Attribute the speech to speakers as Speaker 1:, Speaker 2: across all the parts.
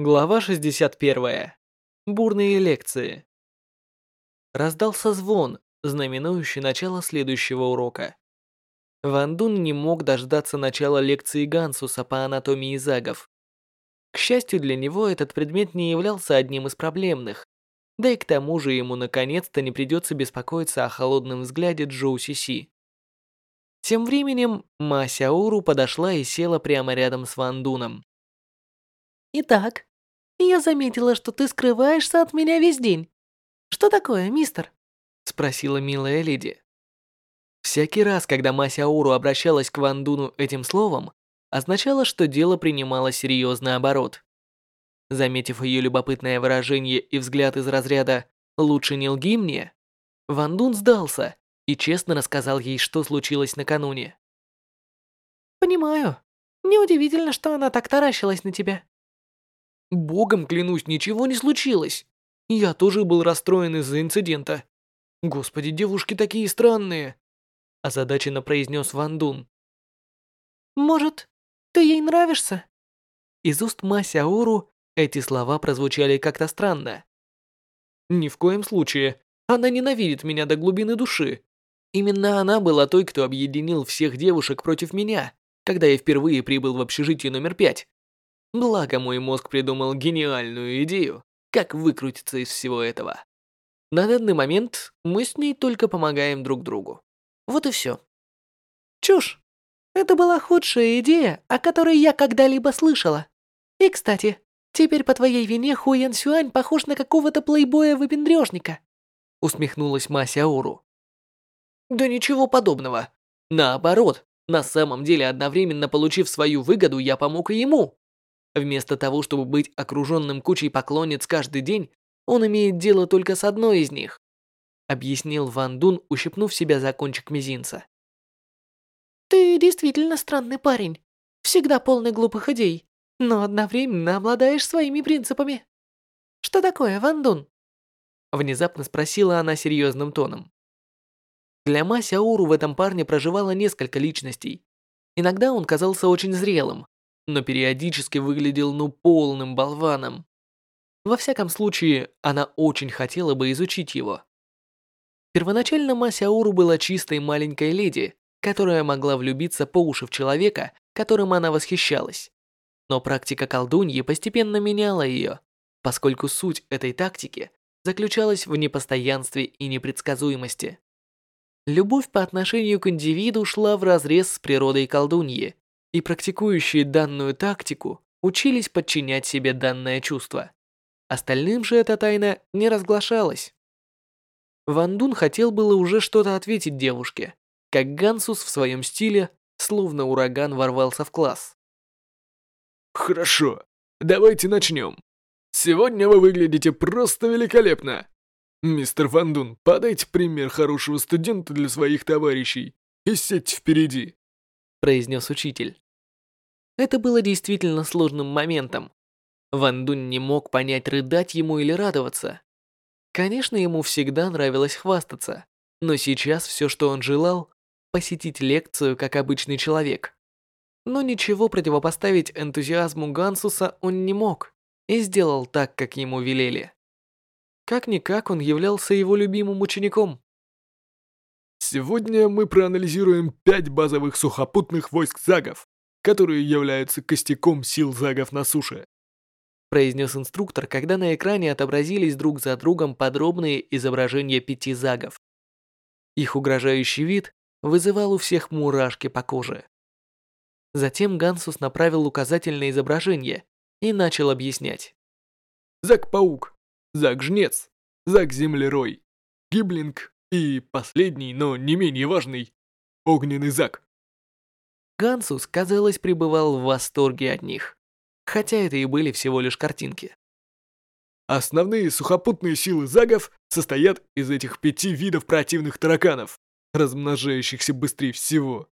Speaker 1: Глава 61. Бурные лекции. Раздался звон, знаменующий начало следующего урока. Ван Дун не мог дождаться начала лекции Гансуса по анатомии загов. К счастью для него, этот предмет не являлся одним из проблемных, да и к тому же ему наконец-то не придется беспокоиться о холодном взгляде Джоу Сиси. Тем временем Ма Сяору подошла и села прямо рядом с Ван Дуном.
Speaker 2: Итак, я заметила, что ты скрываешься от меня весь день. Что такое, мистер?
Speaker 1: Спросила милая леди. Всякий раз, когда Масяуру обращалась к Вандуну этим словом, означало, что дело принимало серьезный оборот. Заметив ее любопытное выражение и взгляд из разряда «лучше не лги мне», Вандун сдался и честно рассказал ей, что случилось накануне.
Speaker 2: «Понимаю. Неудивительно, что она так таращилась на тебя.
Speaker 1: Богом клянусь, ничего не случилось. Я тоже был расстроен из-за инцидента. Господи, девушки такие странные. Озадаченно произнес Ван Дун.
Speaker 2: Может, ты ей нравишься?
Speaker 1: Из уст Ма Сяору эти слова прозвучали как-то странно. Ни в коем случае. Она ненавидит меня до глубины души. Именно она была той, кто объединил всех девушек против меня, когда я впервые прибыл в общежитие номер пять. Благо мой мозг придумал гениальную идею, как выкрутиться из всего этого. На данный момент мы с ней только помогаем друг другу. Вот и все.
Speaker 2: Чушь. Это была худшая идея, о которой я когда-либо слышала. И, кстати, теперь по твоей вине Хуян Сюань похож на какого-то плейбоя-выпендрежника.
Speaker 1: Усмехнулась Мася Ору. Да ничего подобного. Наоборот, на самом деле одновременно получив свою выгоду, я помог и ему. Вместо того, чтобы быть окруженным кучей поклонниц каждый день, он имеет дело только с одной из них», объяснил Ван Дун, ущипнув себя за кончик мизинца.
Speaker 2: «Ты действительно странный парень, всегда полный глупых идей, но одновременно обладаешь своими принципами. Что такое, Ван Дун?»
Speaker 1: Внезапно спросила она серьезным тоном. Для Ма Сяору в этом парне проживало несколько личностей. Иногда он казался очень зрелым, но периодически выглядел ну полным болваном. Во всяком случае, она очень хотела бы изучить его. Первоначально Масяуру была чистой маленькой леди, которая могла влюбиться по уши в человека, которым она восхищалась. Но практика колдуньи постепенно меняла ее, поскольку суть этой тактики заключалась в непостоянстве и непредсказуемости. Любовь по отношению к индивиду шла вразрез с природой колдуньи, и практикующие данную тактику учились подчинять себе данное чувство. Остальным же эта тайна не разглашалась. Ван Дун хотел было уже что-то ответить девушке, как Гансус в своем стиле, словно ураган, ворвался в класс.
Speaker 3: «Хорошо, давайте начнем. Сегодня вы выглядите просто великолепно. Мистер Ван Дун, подайте пример хорошего студента для своих товарищей и сядьте впереди»,
Speaker 1: произнес учитель. Это было действительно сложным моментом. Ван Дунь не мог понять, рыдать ему или радоваться. Конечно, ему всегда нравилось хвастаться, но сейчас все, что он желал, посетить лекцию как обычный человек. Но ничего противопоставить энтузиазму Гансуса он не мог и сделал так, как ему велели. Как-никак он являлся его любимым учеником.
Speaker 3: Сегодня мы проанализируем пять базовых сухопутных войск загов которые являются костяком сил загов на суше.
Speaker 1: Произнес инструктор, когда на экране отобразились друг за другом подробные изображения пяти загов. Их угрожающий вид вызывал у всех мурашки по коже. Затем Гансус направил указательное изображение и начал объяснять.
Speaker 3: Заг-паук, Заг-жнец, Заг-землерой, Гиблинг и последний, но не менее важный, Огненный Заг.
Speaker 1: Гансус, казалось, пребывал в восторге от них, хотя это и были всего лишь картинки.
Speaker 3: Основные сухопутные силы загов состоят из этих пяти видов противных тараканов, размножающихся быстрее всего.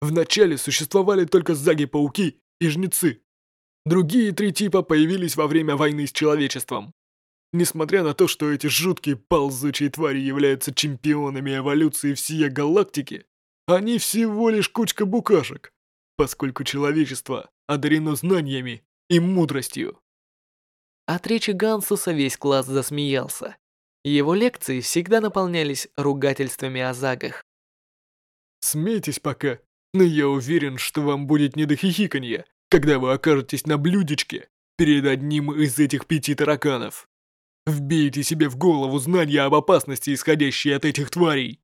Speaker 3: Вначале существовали только заги-пауки и жнецы. Другие три типа появились во время войны с человечеством. Несмотря на то, что эти жуткие ползучие твари являются чемпионами эволюции всей галактики, они всего лишь кучка букашек, поскольку человечество одарено знаниями и мудростью.
Speaker 1: От речи Гансуса весь класс засмеялся. Его лекции всегда наполнялись ругательствами о загах.
Speaker 3: Смейтесь пока, но я уверен, что вам будет не до хихиканья, когда вы окажетесь на блюдечке перед одним из этих пяти тараканов. Вбейте себе в голову знания об опасности, исходящей от этих тварей.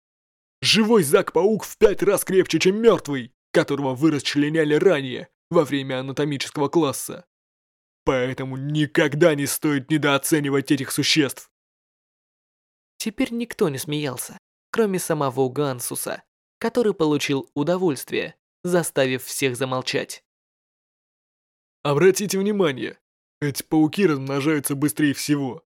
Speaker 3: Живой Зак-паук в пять раз крепче, чем мертвый, которого вы расчленяли ранее, во время анатомического класса. Поэтому никогда не стоит недооценивать этих существ.
Speaker 1: Теперь никто не смеялся, кроме самого Гансуса, который получил удовольствие, заставив всех замолчать.
Speaker 3: Обратите внимание, эти пауки размножаются быстрее всего.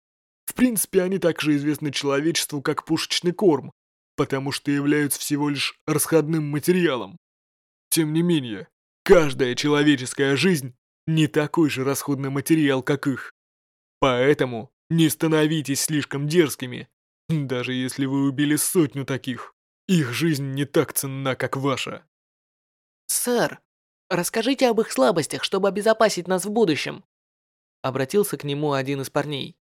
Speaker 3: В принципе, они также известны человечеству как пушечный корм, потому что являются всего лишь расходным материалом. Тем не менее, каждая человеческая жизнь не такой же расходный материал, как их. Поэтому не становитесь слишком дерзкими, даже если вы убили сотню таких. Их жизнь не так ценна, как ваша.
Speaker 2: Сэр, расскажите об их слабостях, чтобы обезопасить нас в будущем.
Speaker 1: Обратился к нему один из парней.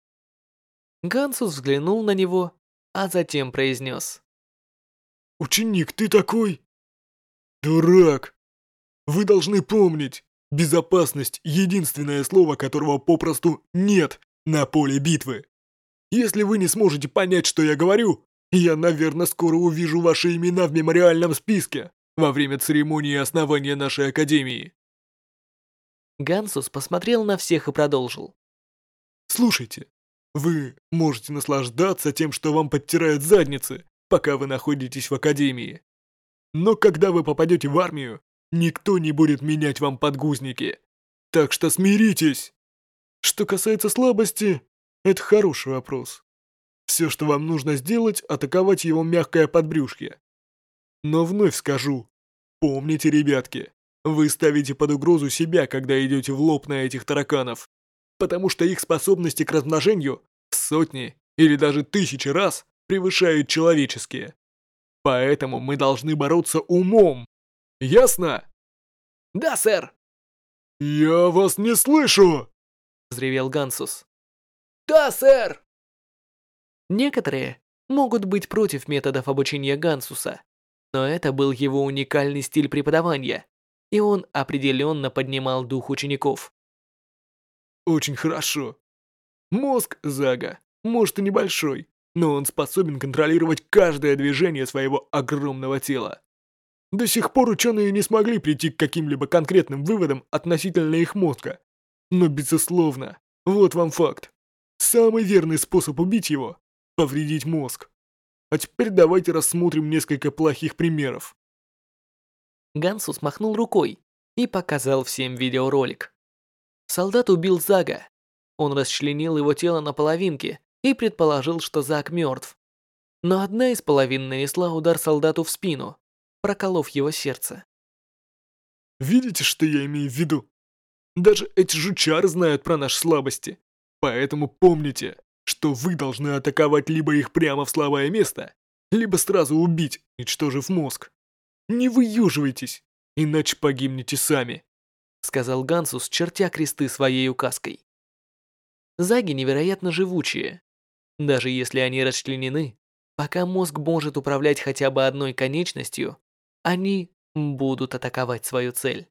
Speaker 1: Гансус взглянул на него, а затем произнес.
Speaker 3: «Ученик, ты такой? Дурак! Вы должны помнить, безопасность – единственное слово, которого попросту нет на поле битвы. Если вы не сможете понять, что я говорю, я, наверное, скоро увижу ваши имена в мемориальном списке во время церемонии основания нашей академии».
Speaker 1: Гансус посмотрел на всех и продолжил.
Speaker 3: «Слушайте, вы можете наслаждаться тем, что вам подтирают задницы, пока вы находитесь в академии. Но когда вы попадете в армию, никто не будет менять вам подгузники. Так что смиритесь. Что касается слабости, это хороший вопрос. Все, что вам нужно сделать, атаковать его мягкое подбрюшье. Но вновь скажу, помните, ребятки, вы ставите под угрозу себя, когда идете в лоб на этих тараканов, потому что их способности к размножению в сотни или даже тысячи раз превышают человеческие. Поэтому мы должны бороться умом. Ясно?
Speaker 2: Да, сэр.
Speaker 3: Я вас не слышу!
Speaker 1: взревел Гансус.
Speaker 2: Да, сэр.
Speaker 1: Некоторые могут быть против методов обучения Гансуса, но это был его уникальный стиль преподавания, и он определенно поднимал дух учеников.
Speaker 3: Очень хорошо. Мозг Зага, может и небольшой, но он способен контролировать каждое движение своего огромного тела. До сих пор ученые не смогли прийти к каким-либо конкретным выводам относительно их мозга. Но, безусловно, вот вам факт. Самый верный способ убить его – повредить мозг. А теперь давайте рассмотрим несколько плохих примеров.
Speaker 1: Гансус махнул рукой и показал всем видеоролик. Солдат убил Зага. Он расчленил его тело на половинки и предположил, что Зак мертв. Но одна из половин нанесла удар солдату в спину, проколов его сердце.
Speaker 3: Видите, что я имею в виду? Даже эти жучары знают про наши слабости. Поэтому помните, что вы должны атаковать либо их прямо в слабое место, либо сразу убить, уничтожив мозг. Не выюживайтесь, иначе погибнете сами», —
Speaker 1: сказал Гансус, чертя кресты своей указкой. Заги невероятно живучие. Даже если они расчленены, пока мозг может управлять хотя бы одной конечностью, они будут атаковать свою цель.